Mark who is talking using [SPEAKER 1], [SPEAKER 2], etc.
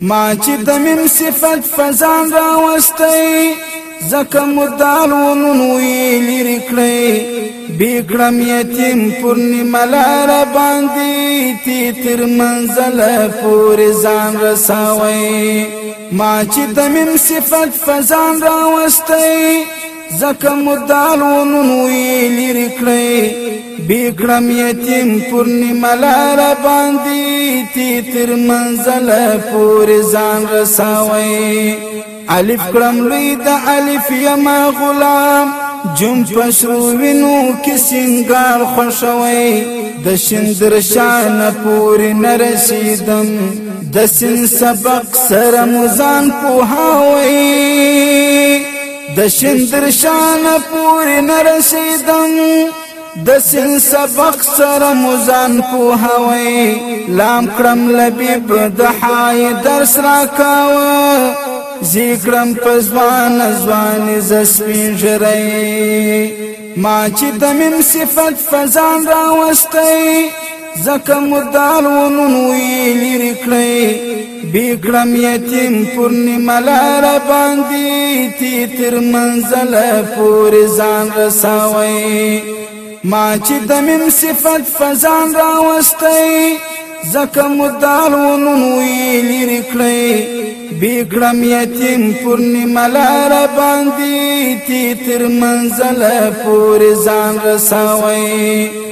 [SPEAKER 1] ما چې د مم صفت فزان را وستي زکه مدال ونون ویلې رکړې بیګړم یتیم پورنیما لار باندې تی تر منزل پورې ځان رساوي ما چې د مم صفت فزان را وستي زکه مدال ونونو یې لري کړی بیکرم یتیم پورنیما لار باندې تی تر منزل پورې ځان رساوي الف کړم لوی د الف یما غلام جون پښوینو کې سنگار خوشوي د شندر شان پورې نرسیدم د سن سبق سره مزان په هاوي د شندر شان پوری نرسیدم د سین سبق سره مزان کو هوي لام کړم لبيب د حای درس را کاوه ذکرم پزوان ازوان زسپین جرئی ما چې د من صفت فزان را وستئ زکه مدال ونونو بیکړم یتیم پورنیما لار باندې تی تر منزل پورې ځان رسوي ما چې دمم صفات فزان راوستي زکه مدال ونو ویل رکړي بیګړم یتیم پورنیما لار باندې تی تر منزل پورې ځان رسوي